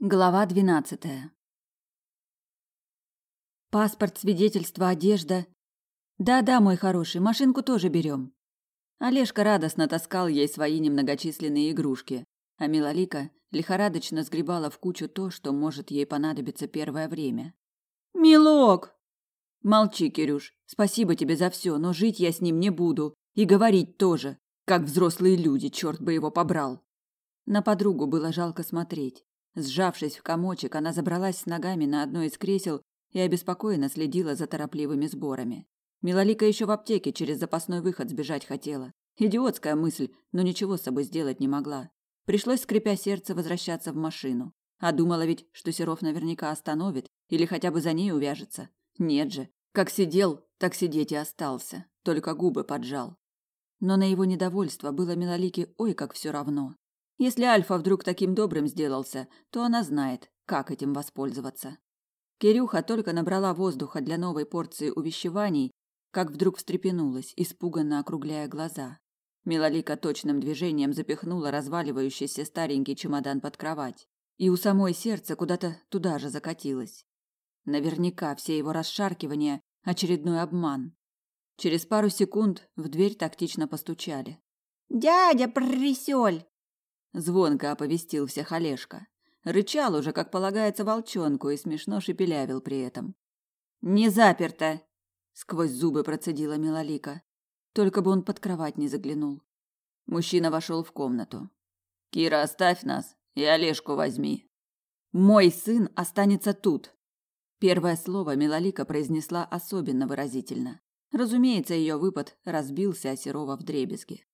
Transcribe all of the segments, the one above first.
Глава двенадцатая. Паспорт, свидетельство, одежда. Да-да, мой хороший, машинку тоже берем. Олежка радостно таскал ей свои немногочисленные игрушки, а Милолика лихорадочно сгребала в кучу то, что может ей понадобиться первое время. «Милок!» «Молчи, Кирюш. Спасибо тебе за все, но жить я с ним не буду. И говорить тоже, как взрослые люди, черт бы его побрал». На подругу было жалко смотреть. Сжавшись в комочек, она забралась с ногами на одно из кресел и обеспокоенно следила за торопливыми сборами. Милолика еще в аптеке через запасной выход сбежать хотела. Идиотская мысль, но ничего с собой сделать не могла. Пришлось, скрипя сердце, возвращаться в машину. А думала ведь, что Серов наверняка остановит или хотя бы за ней увяжется. Нет же, как сидел, так сидеть и остался, только губы поджал. Но на его недовольство было Милолике ой как все равно. Если Альфа вдруг таким добрым сделался, то она знает, как этим воспользоваться. Кирюха только набрала воздуха для новой порции увещеваний, как вдруг встрепенулась, испуганно округляя глаза. Милолика точным движением запихнула разваливающийся старенький чемодан под кровать, и у самой сердце куда-то туда же закатилось. Наверняка все его расшаркивания – очередной обман. Через пару секунд в дверь тактично постучали. «Дядя Присёль!» Звонко оповестил всех Олежка. Рычал уже, как полагается, волчонку и смешно шепелявил при этом. «Не заперто!» — сквозь зубы процедила Милолика. Только бы он под кровать не заглянул. Мужчина вошел в комнату. «Кира, оставь нас и Олежку возьми». «Мой сын останется тут!» Первое слово Милолика произнесла особенно выразительно. Разумеется, ее выпад разбился о Серова вдребезги.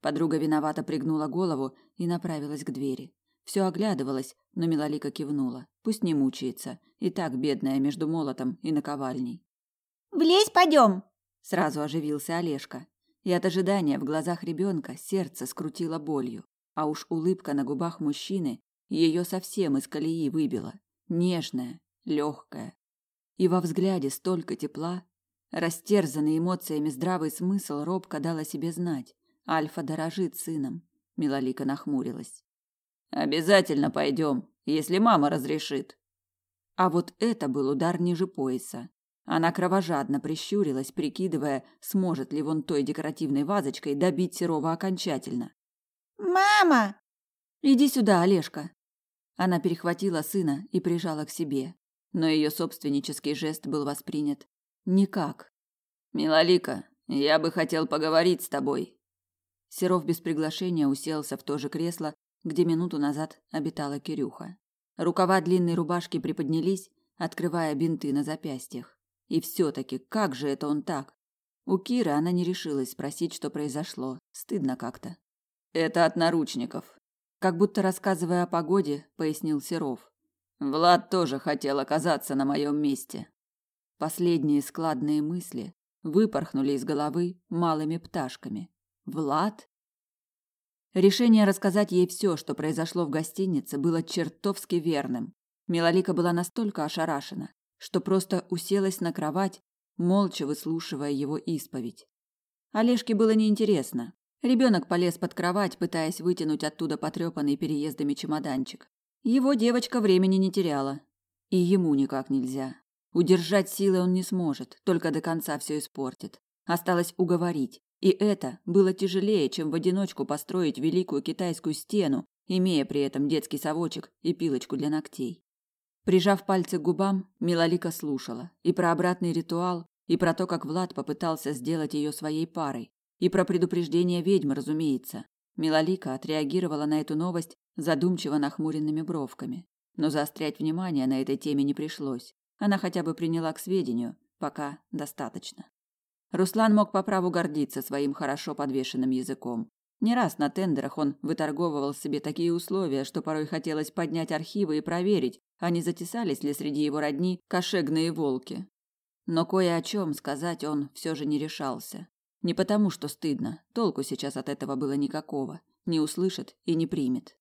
Подруга виновато пригнула голову и направилась к двери. Все оглядывалась, но Милолика кивнула. Пусть не мучается, и так бедная между молотом и наковальней. «Влезь, пойдем!» Сразу оживился Олежка. И от ожидания в глазах ребенка сердце скрутило болью. А уж улыбка на губах мужчины ее совсем из колеи выбила. Нежная, легкая. И во взгляде столько тепла. Растерзанный эмоциями здравый смысл робко дал о себе знать. Альфа дорожит сыном. Милолика нахмурилась. Обязательно пойдем, если мама разрешит. А вот это был удар ниже пояса. Она кровожадно прищурилась, прикидывая, сможет ли вон той декоративной вазочкой добить Серова окончательно. «Мама!» «Иди сюда, Олежка!» Она перехватила сына и прижала к себе, но ее собственнический жест был воспринят никак. «Милолика, я бы хотел поговорить с тобой», Серов без приглашения уселся в то же кресло, где минуту назад обитала Кирюха. Рукава длинной рубашки приподнялись, открывая бинты на запястьях. И все-таки, как же это он так? У Киры она не решилась спросить, что произошло. Стыдно как-то. Это от наручников. Как будто рассказывая о погоде, пояснил Серов. Влад тоже хотел оказаться на моем месте. Последние складные мысли выпорхнули из головы малыми пташками. Влад? Решение рассказать ей все, что произошло в гостинице, было чертовски верным. Милолика была настолько ошарашена, что просто уселась на кровать, молча выслушивая его исповедь. Олежке было неинтересно. Ребенок полез под кровать, пытаясь вытянуть оттуда потрепанный переездами чемоданчик. Его девочка времени не теряла. И ему никак нельзя. Удержать силы он не сможет, только до конца все испортит. Осталось уговорить, и это было тяжелее, чем в одиночку построить великую китайскую стену, имея при этом детский совочек и пилочку для ногтей. Прижав пальцы к губам, Милолика слушала и про обратный ритуал, и про то, как Влад попытался сделать ее своей парой, и про предупреждение ведьмы, разумеется. Милолика отреагировала на эту новость задумчиво нахмуренными бровками. Но заострять внимание на этой теме не пришлось. Она хотя бы приняла к сведению, пока достаточно. Руслан мог по праву гордиться своим хорошо подвешенным языком. Не раз на тендерах он выторговывал себе такие условия, что порой хотелось поднять архивы и проверить, а не затесались ли среди его родни кошегные волки. Но кое о чем сказать он все же не решался. Не потому, что стыдно, толку сейчас от этого было никакого, не услышит и не примет.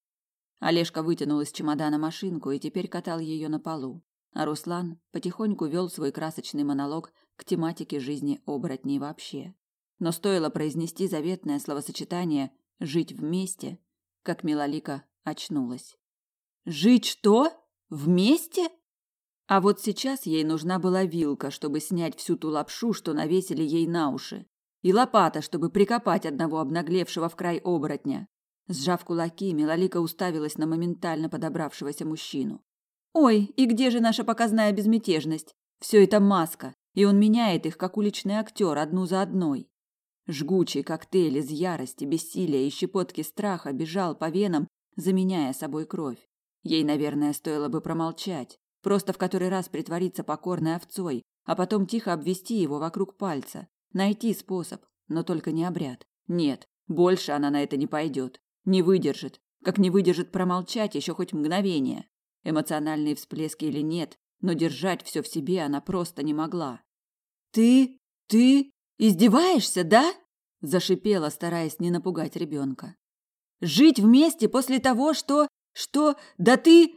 Олежка вытянул из чемодана машинку и теперь катал ее на полу. А Руслан потихоньку вел свой красочный монолог к тематике жизни оборотней вообще. Но стоило произнести заветное словосочетание «жить вместе», как Милолика очнулась. «Жить что?» Вместе? А вот сейчас ей нужна была вилка, чтобы снять всю ту лапшу, что навесили ей на уши, и лопата, чтобы прикопать одного обнаглевшего в край оборотня. Сжав кулаки, Милолика уставилась на моментально подобравшегося мужчину. Ой, и где же наша показная безмятежность? Все это маска, и он меняет их, как уличный актер, одну за одной. Жгучий коктейль из ярости, бессилия и щепотки страха бежал по венам, заменяя собой кровь. Ей, наверное, стоило бы промолчать, просто в который раз притвориться покорной овцой, а потом тихо обвести его вокруг пальца, найти способ, но только не обряд. Нет, больше она на это не пойдет, не выдержит, как не выдержит промолчать еще хоть мгновение. Эмоциональные всплески или нет, но держать все в себе она просто не могла. Ты, ты издеваешься, да? зашипела, стараясь не напугать ребенка. Жить вместе после того, что что да ты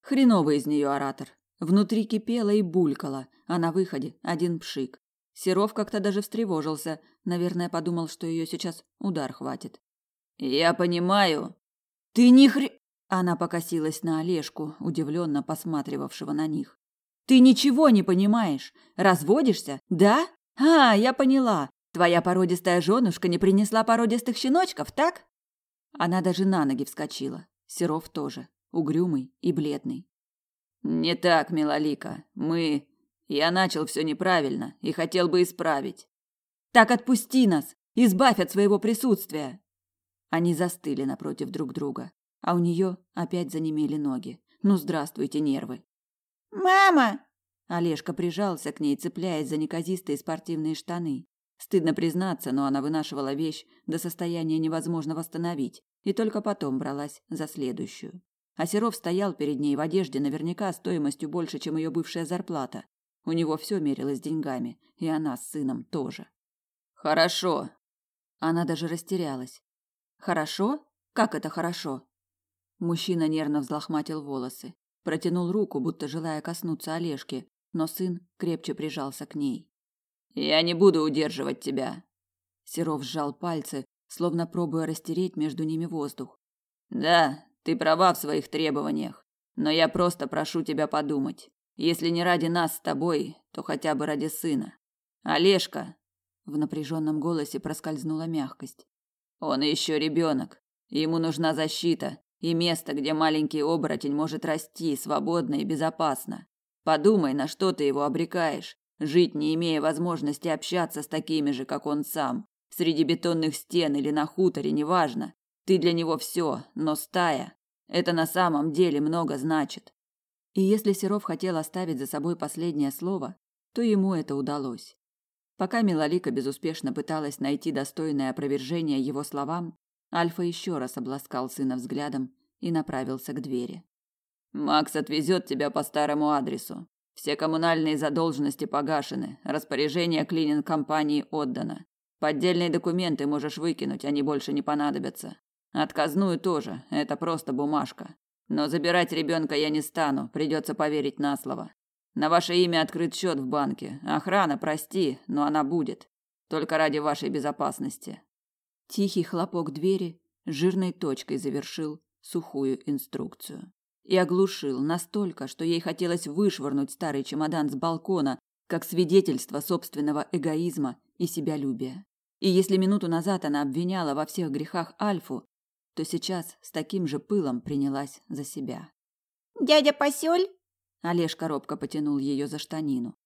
хреновый из нее оратор. Внутри кипело и булькало, а на выходе один пшик. Серов как-то даже встревожился, наверное, подумал, что ее сейчас удар хватит. Я понимаю. Ты не хре она покосилась на Олежку, удивленно посматривавшего на них. Ты ничего не понимаешь. Разводишься? Да? А, я поняла. Твоя породистая женушка не принесла породистых щеночков, так? Она даже на ноги вскочила. Серов тоже, угрюмый и бледный. Не так, Милолика. Мы я начал все неправильно и хотел бы исправить. Так отпусти нас, избавь от своего присутствия. Они застыли напротив друг друга а у нее опять занемели ноги. Ну, здравствуйте, нервы. «Мама!» Олежка прижался к ней, цепляясь за неказистые спортивные штаны. Стыдно признаться, но она вынашивала вещь до состояния невозможно восстановить, и только потом бралась за следующую. А Серов стоял перед ней в одежде наверняка стоимостью больше, чем ее бывшая зарплата. У него все мерилось деньгами, и она с сыном тоже. «Хорошо». Она даже растерялась. «Хорошо? Как это хорошо?» Мужчина нервно взлохматил волосы, протянул руку, будто желая коснуться Олежки, но сын крепче прижался к ней. Я не буду удерживать тебя. Серов сжал пальцы, словно пробуя растереть между ними воздух. Да, ты права в своих требованиях, но я просто прошу тебя подумать. Если не ради нас с тобой, то хотя бы ради сына. Олежка, в напряженном голосе проскользнула мягкость. Он еще ребенок. Ему нужна защита, и место, где маленький оборотень может расти свободно и безопасно. Подумай, на что ты его обрекаешь, жить не имея возможности общаться с такими же, как он сам, среди бетонных стен или на хуторе, неважно. Ты для него все, но стая это на самом деле много значит. И если Серов хотел оставить за собой последнее слово, то ему это удалось. Пока Милолика безуспешно пыталась найти достойное опровержение его словам, Альфа еще раз обласкал сына взглядом и направился к двери. Макс отвезет тебя по старому адресу. Все коммунальные задолженности погашены, распоряжение клининг-компании отдано. Поддельные документы можешь выкинуть, они больше не понадобятся. Отказную тоже, это просто бумажка. Но забирать ребенка я не стану, придется поверить на слово. На ваше имя открыт счет в банке. Охрана, прости, но она будет. Только ради вашей безопасности. Тихий хлопок двери жирной точкой завершил сухую инструкцию. И оглушил настолько, что ей хотелось вышвырнуть старый чемодан с балкона, как свидетельство собственного эгоизма и себялюбия. И если минуту назад она обвиняла во всех грехах Альфу, то сейчас с таким же пылом принялась за себя. «Дядя Посёль?» Олежка робко потянул ее за штанину.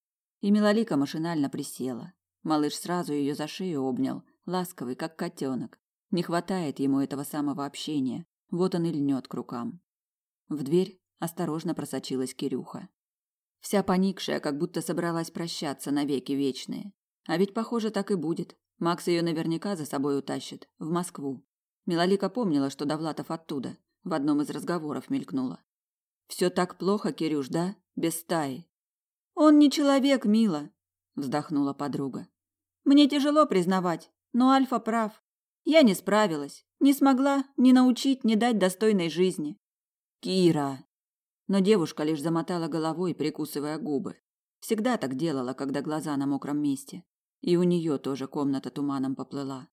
И Милолика машинально присела. Малыш сразу ее за шею обнял, ласковый, как котенок. Не хватает ему этого самого общения. Вот он и льнет к рукам. В дверь осторожно просочилась Кирюха. Вся поникшая, как будто собралась прощаться навеки вечные. А ведь, похоже, так и будет. Макс ее наверняка за собой утащит. В Москву. Милолика помнила, что Довлатов оттуда. В одном из разговоров мелькнула. Все так плохо, Кирюш, да? Без стаи. Он не человек, Мила, вздохнула подруга. Мне тяжело признавать, но Альфа прав. Я не справилась, не смогла ни научить, ни дать достойной жизни. Кира. Но девушка лишь замотала головой, прикусывая губы. Всегда так делала, когда глаза на мокром месте. И у нее тоже комната туманом поплыла.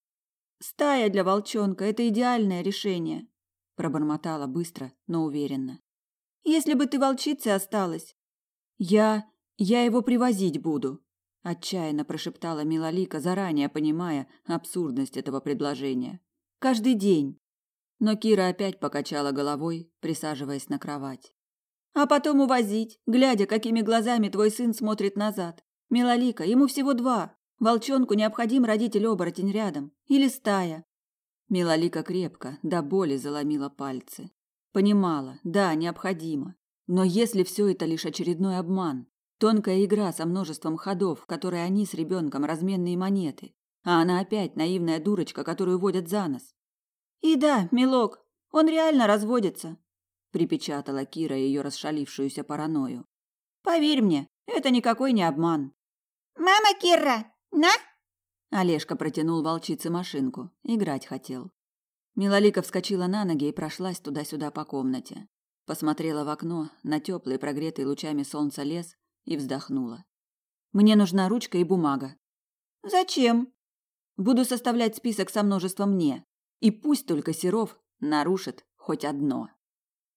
Стая для волчонка это идеальное решение, пробормотала быстро, но уверенно. Если бы ты волчицей осталась. Я... я его привозить буду, отчаянно прошептала Милолика, заранее понимая абсурдность этого предложения. Каждый день. Но Кира опять покачала головой, присаживаясь на кровать. А потом увозить, глядя, какими глазами твой сын смотрит назад. Милолика, ему всего два. Волчонку необходим родитель-оборотень рядом. Или стая. Милолика крепко, до боли заломила пальцы. Понимала, да, необходимо. Но если все это лишь очередной обман, тонкая игра со множеством ходов, в которой они с ребенком разменные монеты, а она опять наивная дурочка, которую водят за нос. И да, милок, он реально разводится, припечатала Кира ее расшалившуюся паранойю. Поверь мне, это никакой не обман. Мама Кира, на? Олежка протянул волчице машинку, играть хотел. Милолика вскочила на ноги и прошлась туда-сюда по комнате. Посмотрела в окно на теплый, прогретый лучами солнца лес и вздохнула. Мне нужна ручка и бумага. Зачем? Буду составлять список со множеством «не». И пусть только Серов нарушит хоть одно.